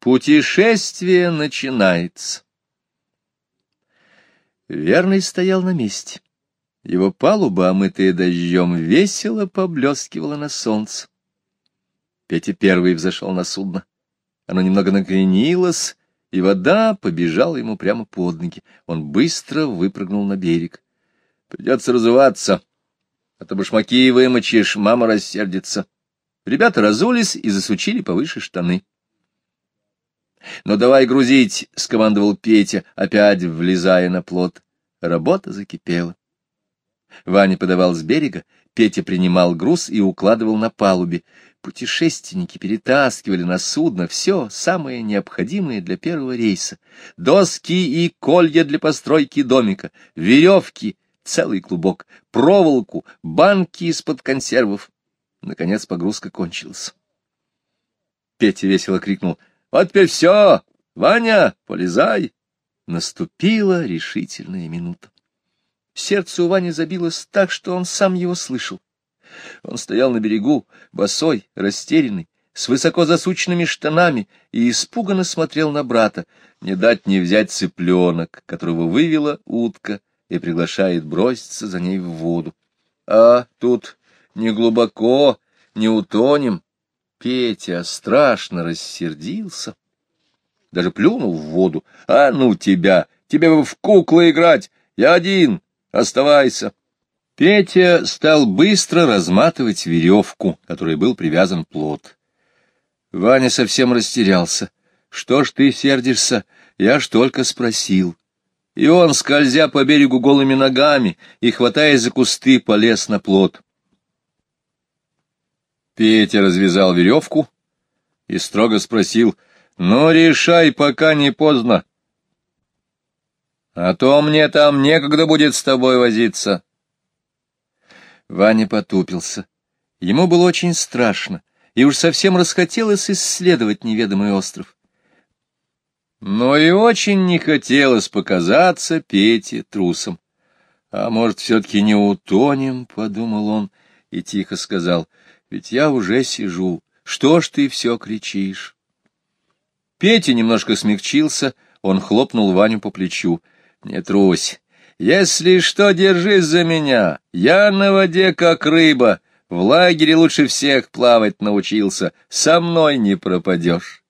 Путешествие начинается. Верный стоял на месте. Его палуба, омытая дождем, весело поблескивала на солнце. Петя первый взошел на судно. Оно немного накренилось, и вода побежала ему прямо под ноги. Он быстро выпрыгнул на берег. Придется разуваться, а то башмаки вымочишь, мама рассердится. Ребята разулись и засучили повыше штаны. — Ну, давай грузить, — скомандовал Петя, опять влезая на плот. Работа закипела. Ваня подавал с берега, Петя принимал груз и укладывал на палубе. Путешественники перетаскивали на судно все самое необходимое для первого рейса. Доски и колья для постройки домика, веревки, целый клубок, проволоку, банки из-под консервов. Наконец погрузка кончилась. Петя весело крикнул — вот теперь все! Ваня, полезай! Наступила решительная минута. Сердце у Вани забилось так, что он сам его слышал. Он стоял на берегу, босой, растерянный, с высоко засученными штанами, и испуганно смотрел на брата, не дать не взять цыпленок, которого вывела утка и приглашает броситься за ней в воду. А тут не глубоко, не утонем, Петя страшно рассердился, даже плюнул в воду. «А ну тебя! Тебе бы в куклы играть! Я один! Оставайся!» Петя стал быстро разматывать веревку, которой был привязан плод. Ваня совсем растерялся. «Что ж ты сердишься? Я ж только спросил». И он, скользя по берегу голыми ногами и хватаясь за кусты, полез на плод. Петя развязал веревку и строго спросил, «Ну, решай, пока не поздно. А то мне там некогда будет с тобой возиться». Ваня потупился. Ему было очень страшно, и уж совсем расхотелось исследовать неведомый остров. Но и очень не хотелось показаться Пете трусом. «А может, все-таки не утонем?» — подумал он и тихо сказал — ведь я уже сижу. Что ж ты все кричишь? Петя немножко смягчился, он хлопнул Ваню по плечу. Не трусь. Если что, держись за меня. Я на воде как рыба. В лагере лучше всех плавать научился. Со мной не пропадешь.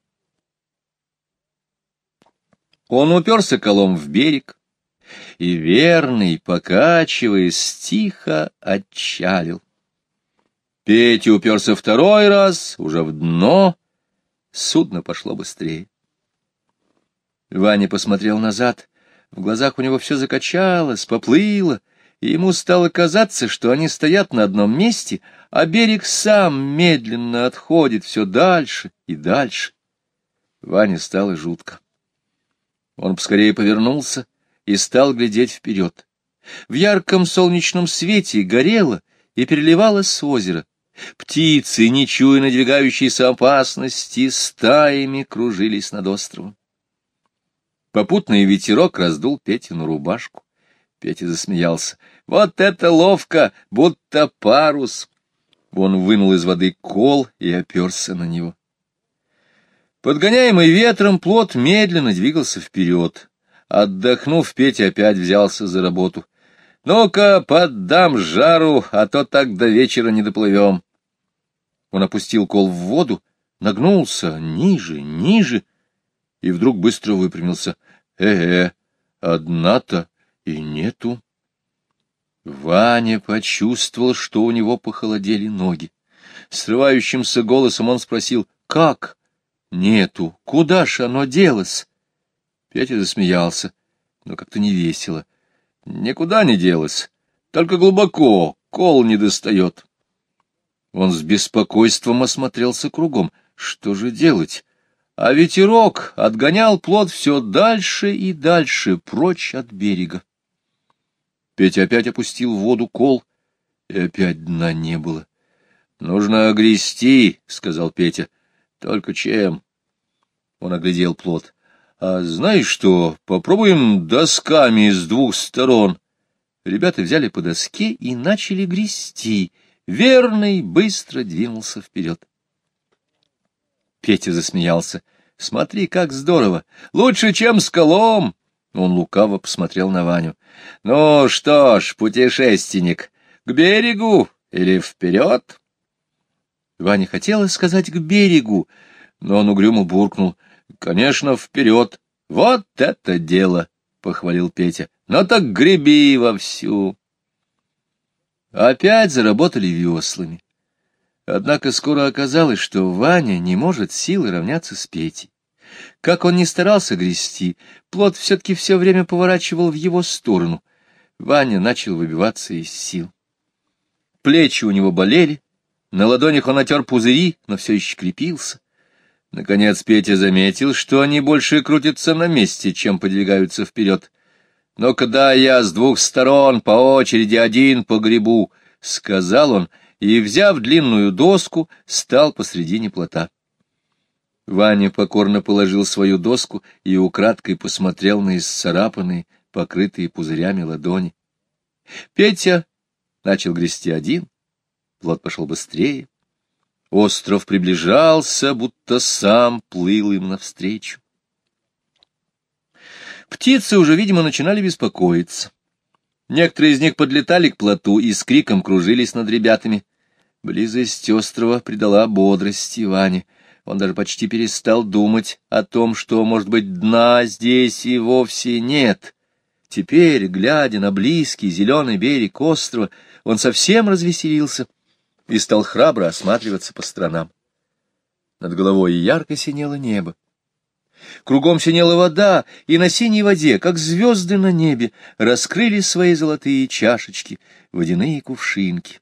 Он уперся колом в берег, и верный, покачиваясь, тихо отчалил. Петя уперся второй раз, уже в дно. Судно пошло быстрее. Ваня посмотрел назад. В глазах у него все закачалось, поплыло, и ему стало казаться, что они стоят на одном месте, а берег сам медленно отходит все дальше и дальше. Ване стало жутко. Он поскорее повернулся и стал глядеть вперед. В ярком солнечном свете горело и переливалось озеро. Птицы, не чуя надвигающейся опасности, стаями кружились над островом. Попутный ветерок раздул Петину рубашку. Петя засмеялся. «Вот это ловко, будто парус!» Он вынул из воды кол и оперся на него. Подгоняемый ветром, плот медленно двигался вперед. Отдохнув, Петя опять взялся за работу. «Ну-ка, поддам жару, а то так до вечера не доплывем». Он опустил кол в воду, нагнулся ниже, ниже, и вдруг быстро выпрямился. Э-э, одна-то и нету. Ваня почувствовал, что у него похолодели ноги. Срывающимся голосом он спросил, «Как? Нету. Куда ж оно делось?» Петя засмеялся, но как-то не весело. «Никуда не делось, только глубоко, кол не достает». Он с беспокойством осмотрелся кругом. Что же делать? А ветерок отгонял плод все дальше и дальше, прочь от берега. Петя опять опустил в воду кол, и опять дна не было. — Нужно огрести, — сказал Петя. — Только чем? Он оглядел плод. — А знаешь что, попробуем досками с двух сторон. Ребята взяли по доске и начали грести — Верный быстро двинулся вперед. Петя засмеялся. Смотри, как здорово! Лучше, чем с колом!» Он лукаво посмотрел на Ваню. «Ну что ж, путешественник, к берегу или вперед?» Ваня хотела сказать «к берегу», но он угрюмо буркнул. «Конечно, вперед! Вот это дело!» — похвалил Петя. «Ну так греби вовсю!» Опять заработали веслами. Однако скоро оказалось, что Ваня не может силы равняться с Петей. Как он ни старался грести, плод все-таки все время поворачивал в его сторону. Ваня начал выбиваться из сил. Плечи у него болели, на ладонях он отер пузыри, но все еще крепился. Наконец Петя заметил, что они больше крутятся на месте, чем подвигаются вперед. Но когда я с двух сторон по очереди один по грибу, — сказал он, и, взяв длинную доску, стал посредине плота. Ваня покорно положил свою доску и украдкой посмотрел на исцарапанные, покрытые пузырями ладони. Петя начал грести один, плот пошел быстрее. Остров приближался, будто сам плыл им навстречу. Птицы уже, видимо, начинали беспокоиться. Некоторые из них подлетали к плоту и с криком кружились над ребятами. Близость острова придала бодрости Ване. Он даже почти перестал думать о том, что, может быть, дна здесь и вовсе нет. Теперь, глядя на близкий зеленый берег острова, он совсем развеселился и стал храбро осматриваться по сторонам. Над головой ярко синело небо. Кругом синела вода, и на синей воде, как звезды на небе, раскрыли свои золотые чашечки, водяные кувшинки.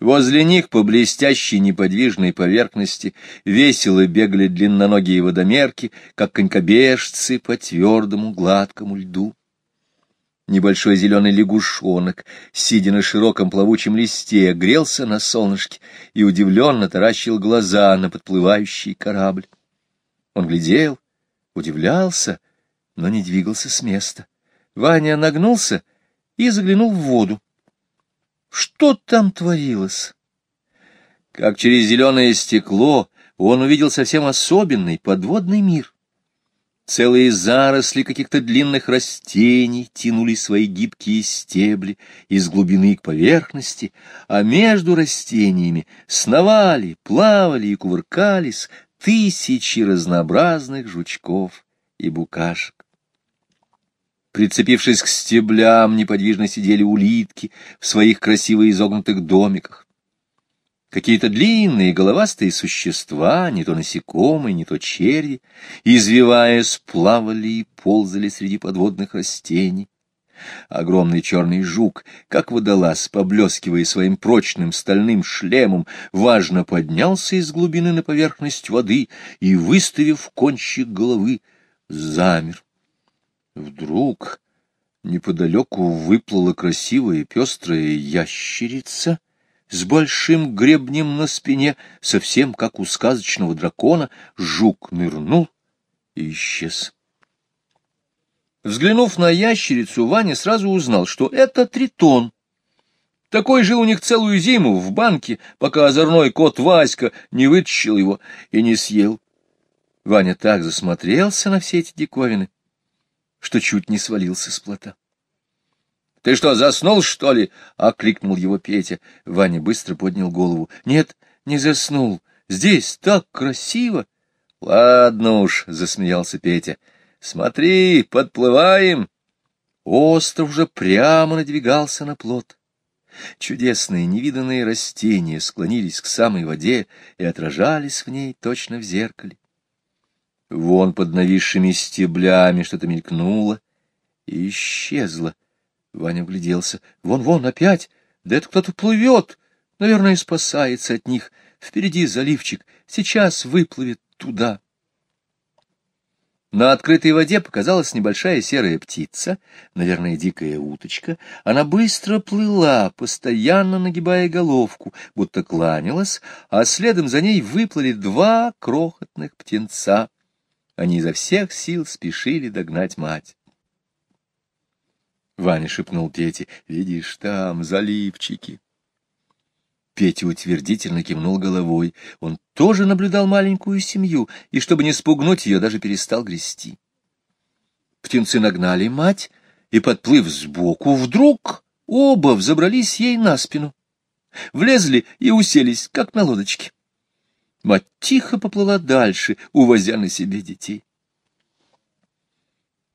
Возле них по блестящей неподвижной поверхности весело бегали длинноногие водомерки, как конькобежцы по твердому гладкому льду. Небольшой зеленый лягушонок, сидя на широком плавучем листе, грелся на солнышке и удивленно таращил глаза на подплывающий корабль. Он глядел, удивлялся, но не двигался с места. Ваня нагнулся и заглянул в воду. Что там творилось? Как через зеленое стекло он увидел совсем особенный подводный мир. Целые заросли каких-то длинных растений тянули свои гибкие стебли из глубины к поверхности, а между растениями сновали, плавали и кувыркались тысячи разнообразных жучков и букашек. Прицепившись к стеблям, неподвижно сидели улитки в своих красиво изогнутых домиках. Какие-то длинные головастые существа, не то насекомые, не то черви, извиваясь, плавали и ползали среди подводных растений. Огромный черный жук, как водолаз, поблескивая своим прочным стальным шлемом, важно поднялся из глубины на поверхность воды и, выставив кончик головы, замер. Вдруг неподалеку выплыла красивая пестрая ящерица с большим гребнем на спине, совсем как у сказочного дракона, жук нырнул и исчез. Взглянув на ящерицу, Ваня сразу узнал, что это тритон. Такой жил у них целую зиму в банке, пока озорной кот Васька не вытащил его и не съел. Ваня так засмотрелся на все эти диковины, что чуть не свалился с плота. — Ты что, заснул, что ли? — окликнул его Петя. Ваня быстро поднял голову. — Нет, не заснул. Здесь так красиво. — Ладно уж, — засмеялся Петя. — Смотри, подплываем. Остров уже прямо надвигался на плот. Чудесные невиданные растения склонились к самой воде и отражались в ней точно в зеркале. Вон под нависшими стеблями что-то мелькнуло и исчезло. Ваня вгляделся. Вон-вон, опять! Да это кто-то плывет! Наверное, спасается от них. Впереди заливчик. Сейчас выплывет туда. На открытой воде показалась небольшая серая птица, наверное, дикая уточка. Она быстро плыла, постоянно нагибая головку, будто кланялась, а следом за ней выплыли два крохотных птенца. Они изо всех сил спешили догнать мать. Ваня шепнул Пете, — видишь, там заливчики. Петя утвердительно кивнул головой. Он тоже наблюдал маленькую семью, и, чтобы не спугнуть ее, даже перестал грести. Птенцы нагнали мать, и, подплыв сбоку, вдруг оба взобрались ей на спину. Влезли и уселись, как на лодочке. Мать тихо поплыла дальше, увозя на себе детей.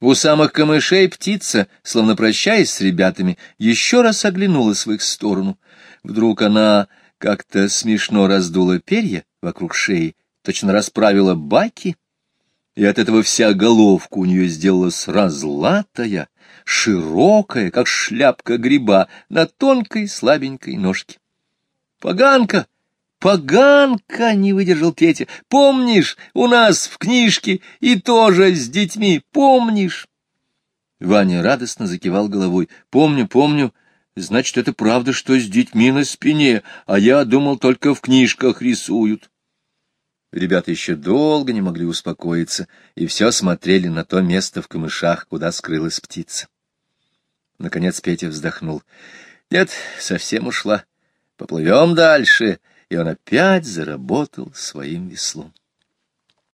У самых камышей птица, словно прощаясь с ребятами, еще раз оглянулась в их сторону. Вдруг она как-то смешно раздула перья вокруг шеи, точно расправила баки, и от этого вся головка у нее сделалась разлатая, широкая, как шляпка гриба, на тонкой слабенькой ножке. «Поганка! Поганка!» — не выдержал Петя. «Помнишь, у нас в книжке и тоже с детьми, помнишь?» Ваня радостно закивал головой. «Помню, помню. Значит, это правда, что с детьми на спине, а я думал, только в книжках рисуют». Ребята еще долго не могли успокоиться и все смотрели на то место в камышах, куда скрылась птица. Наконец Петя вздохнул. Нет, совсем ушла. Поплывем дальше. И он опять заработал своим веслом.